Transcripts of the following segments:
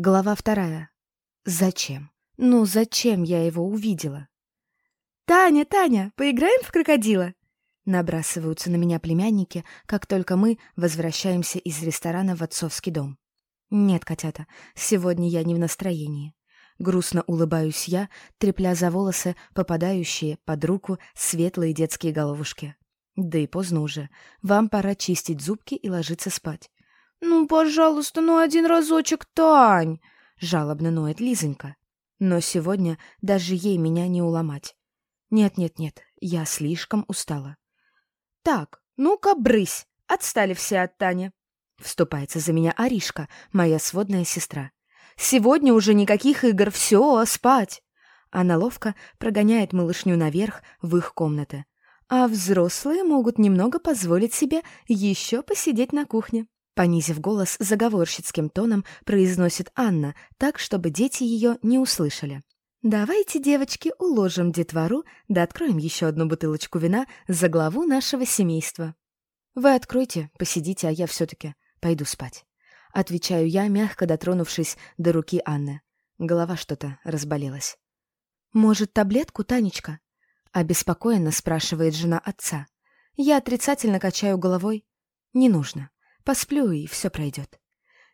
Глава вторая. Зачем? Ну, зачем я его увидела? «Таня, Таня, поиграем в крокодила?» Набрасываются на меня племянники, как только мы возвращаемся из ресторана в отцовский дом. «Нет, котята, сегодня я не в настроении». Грустно улыбаюсь я, трепля за волосы попадающие под руку светлые детские головушки. Да и поздно уже. Вам пора чистить зубки и ложиться спать. «Ну, пожалуйста, ну один разочек, Тань!» — жалобно ноет Лизонька. Но сегодня даже ей меня не уломать. Нет-нет-нет, я слишком устала. «Так, ну-ка, брысь! Отстали все от Тани!» Вступается за меня Аришка, моя сводная сестра. «Сегодня уже никаких игр, все, спать!» Она ловко прогоняет малышню наверх в их комнаты. А взрослые могут немного позволить себе еще посидеть на кухне. Понизив голос заговорщицким тоном, произносит Анна, так, чтобы дети ее не услышали. «Давайте, девочки, уложим детвору, да откроем еще одну бутылочку вина за главу нашего семейства». «Вы откройте, посидите, а я все-таки пойду спать». Отвечаю я, мягко дотронувшись до руки Анны. Голова что-то разболелась. «Может, таблетку, Танечка?» Обеспокоенно спрашивает жена отца. Я отрицательно качаю головой. «Не нужно. Посплю, и все пройдет».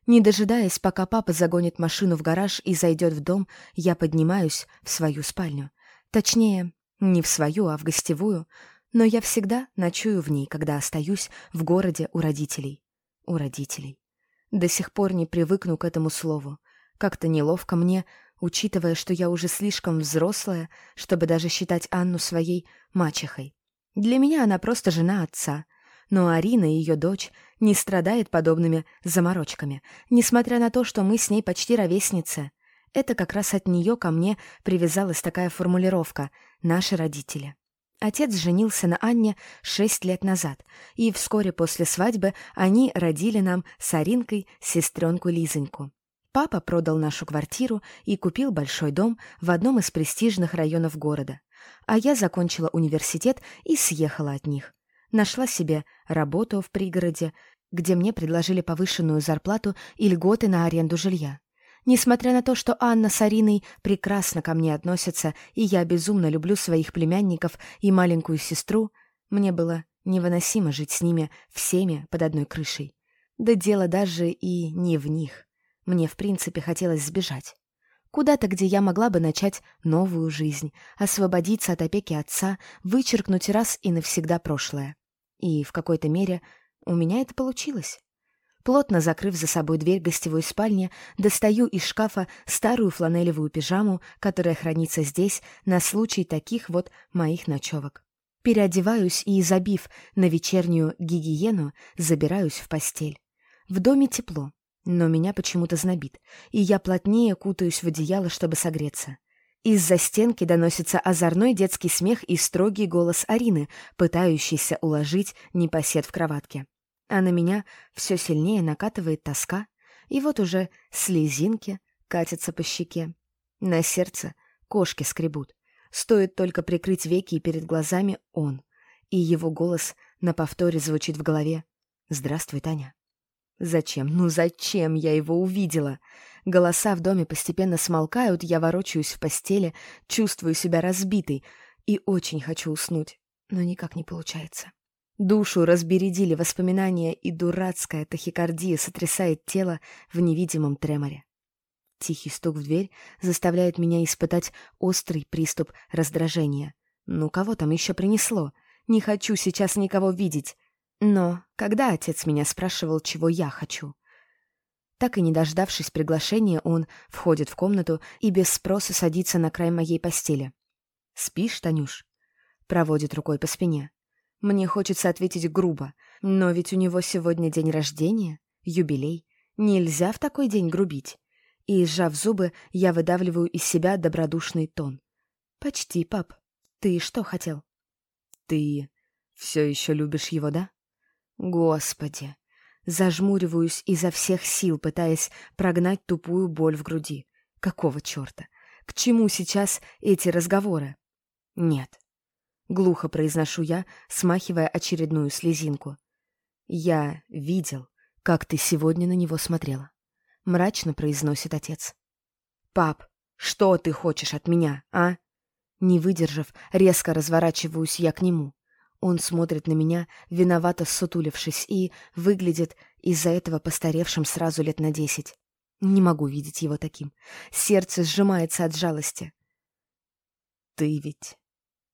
Не дожидаясь, пока папа загонит машину в гараж и зайдет в дом, я поднимаюсь в свою спальню. Точнее, не в свою, а в гостевую, но я всегда ночую в ней, когда остаюсь в городе у родителей. У родителей. До сих пор не привыкну к этому слову. Как-то неловко мне, учитывая, что я уже слишком взрослая, чтобы даже считать Анну своей мачехой. Для меня она просто жена отца, но Арина, ее дочь, не страдает подобными заморочками, несмотря на то, что мы с ней почти ровесницы. Это как раз от нее ко мне привязалась такая формулировка «наши родители». Отец женился на Анне шесть лет назад, и вскоре после свадьбы они родили нам с Аринкой сестренку Лизоньку. Папа продал нашу квартиру и купил большой дом в одном из престижных районов города, а я закончила университет и съехала от них. Нашла себе работу в пригороде, где мне предложили повышенную зарплату и льготы на аренду жилья. Несмотря на то, что Анна с Ариной прекрасно ко мне относятся, и я безумно люблю своих племянников и маленькую сестру, мне было невыносимо жить с ними всеми под одной крышей. Да дело даже и не в них. Мне, в принципе, хотелось сбежать. Куда-то, где я могла бы начать новую жизнь, освободиться от опеки отца, вычеркнуть раз и навсегда прошлое. И в какой-то мере у меня это получилось. Плотно закрыв за собой дверь гостевой спальни, достаю из шкафа старую фланелевую пижаму, которая хранится здесь на случай таких вот моих ночевок. Переодеваюсь и, забив на вечернюю гигиену, забираюсь в постель. В доме тепло, но меня почему-то знобит, и я плотнее кутаюсь в одеяло, чтобы согреться. Из-за стенки доносится озорной детский смех и строгий голос Арины, пытающийся уложить непосед в кроватке. А на меня все сильнее накатывает тоска, и вот уже слезинки катятся по щеке. На сердце кошки скребут. Стоит только прикрыть веки, и перед глазами он. И его голос на повторе звучит в голове. «Здравствуй, Таня». Зачем? Ну зачем я его увидела? Голоса в доме постепенно смолкают, я ворочаюсь в постели, чувствую себя разбитой и очень хочу уснуть, но никак не получается. Душу разбередили воспоминания, и дурацкая тахикардия сотрясает тело в невидимом треморе. Тихий стук в дверь заставляет меня испытать острый приступ раздражения. Ну, кого там еще принесло? Не хочу сейчас никого видеть. Но когда отец меня спрашивал, чего я хочу? Так и не дождавшись приглашения, он входит в комнату и без спроса садится на край моей постели. «Спишь, Танюш?» Проводит рукой по спине. Мне хочется ответить грубо, но ведь у него сегодня день рождения, юбилей. Нельзя в такой день грубить. И, сжав зубы, я выдавливаю из себя добродушный тон. «Почти, пап. Ты что хотел?» «Ты все еще любишь его, да?» Господи! Зажмуриваюсь изо всех сил, пытаясь прогнать тупую боль в груди. Какого черта? К чему сейчас эти разговоры? Нет. Глухо произношу я, смахивая очередную слезинку. Я видел, как ты сегодня на него смотрела. — мрачно произносит отец. «Пап, что ты хочешь от меня, а?» Не выдержав, резко разворачиваюсь я к нему. Он смотрит на меня, виновато сутулившись, и выглядит из-за этого постаревшим сразу лет на десять. Не могу видеть его таким. Сердце сжимается от жалости. «Ты ведь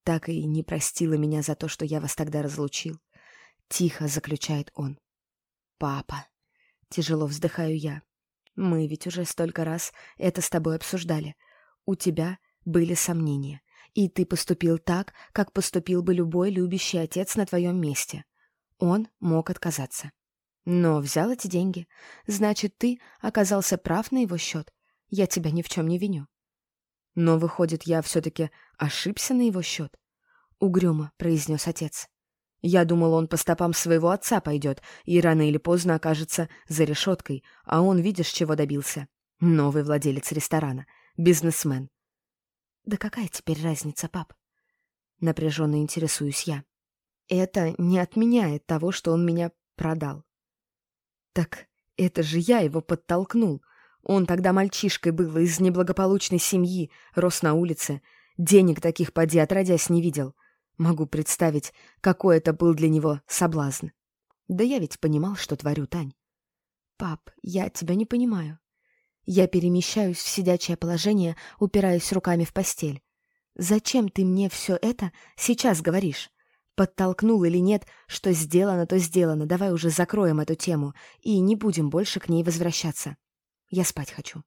так и не простила меня за то, что я вас тогда разлучил», — тихо заключает он. «Папа», — тяжело вздыхаю я, — «мы ведь уже столько раз это с тобой обсуждали. У тебя были сомнения, и ты поступил так, как поступил бы любой любящий отец на твоем месте. Он мог отказаться. Но взял эти деньги. Значит, ты оказался прав на его счет. Я тебя ни в чем не виню. Но, выходит, я все-таки ошибся на его счет. Угрюмо произнес отец. Я думал, он по стопам своего отца пойдет и рано или поздно окажется за решеткой, а он, видишь, чего добился. Новый владелец ресторана, бизнесмен. Да какая теперь разница, пап? Напряженно интересуюсь я. Это не отменяет того, что он меня продал. Так это же я его подтолкнул. Он тогда мальчишкой был из неблагополучной семьи, рос на улице. Денег таких поди отродясь не видел. Могу представить, какой это был для него соблазн. Да я ведь понимал, что творю, Тань. Пап, я тебя не понимаю. Я перемещаюсь в сидячее положение, упираясь руками в постель. Зачем ты мне все это сейчас говоришь? Подтолкнул или нет, что сделано, то сделано. Давай уже закроем эту тему и не будем больше к ней возвращаться. Я спать хочу.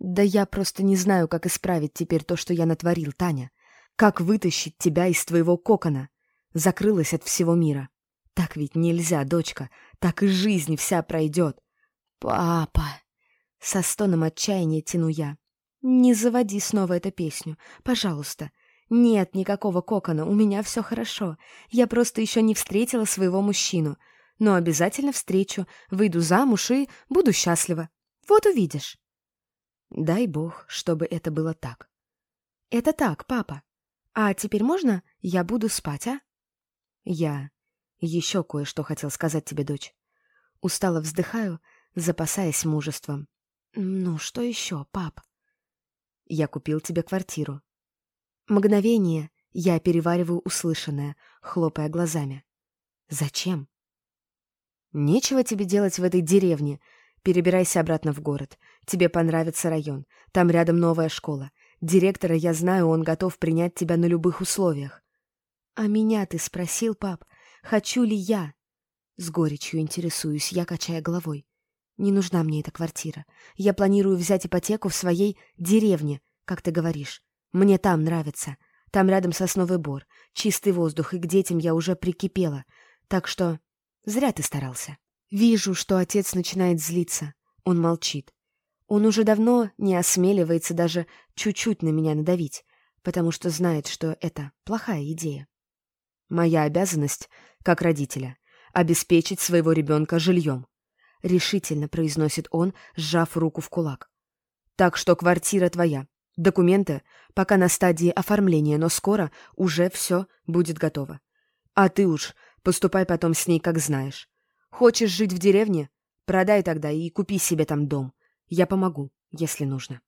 Да я просто не знаю, как исправить теперь то, что я натворил, Таня. Как вытащить тебя из твоего кокона? Закрылась от всего мира. Так ведь нельзя, дочка. Так и жизнь вся пройдет. Папа. Со стоном отчаяния тяну я. Не заводи снова эту песню. Пожалуйста. «Нет никакого кокона, у меня все хорошо. Я просто еще не встретила своего мужчину. Но обязательно встречу, выйду замуж и буду счастлива. Вот увидишь». Дай бог, чтобы это было так. «Это так, папа. А теперь можно я буду спать, а?» «Я еще кое-что хотел сказать тебе, дочь. Устало вздыхаю, запасаясь мужеством. «Ну, что еще, пап?» «Я купил тебе квартиру. Мгновение я перевариваю услышанное, хлопая глазами. «Зачем?» «Нечего тебе делать в этой деревне. Перебирайся обратно в город. Тебе понравится район. Там рядом новая школа. Директора я знаю, он готов принять тебя на любых условиях». «А меня ты спросил, пап, хочу ли я?» С горечью интересуюсь, я качая головой. «Не нужна мне эта квартира. Я планирую взять ипотеку в своей деревне, как ты говоришь. Мне там нравится. Там рядом сосновый бор, чистый воздух, и к детям я уже прикипела. Так что зря ты старался. Вижу, что отец начинает злиться. Он молчит. Он уже давно не осмеливается даже чуть-чуть на меня надавить, потому что знает, что это плохая идея. Моя обязанность, как родителя, обеспечить своего ребенка жильем. Решительно произносит он, сжав руку в кулак. Так что квартира твоя. Документы пока на стадии оформления, но скоро уже все будет готово. А ты уж поступай потом с ней, как знаешь. Хочешь жить в деревне? Продай тогда и купи себе там дом. Я помогу, если нужно.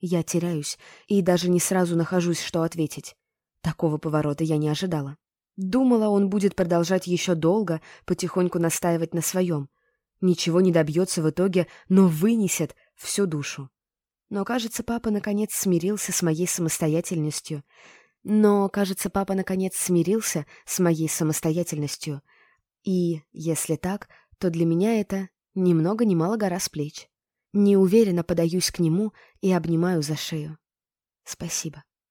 Я теряюсь и даже не сразу нахожусь, что ответить. Такого поворота я не ожидала. Думала, он будет продолжать еще долго, потихоньку настаивать на своем. Ничего не добьется в итоге, но вынесет всю душу. Но, кажется, папа наконец смирился с моей самостоятельностью. Но, кажется, папа наконец смирился с моей самостоятельностью. И, если так, то для меня это ни много ни мало гора с плеч. Неуверенно подаюсь к нему и обнимаю за шею. Спасибо.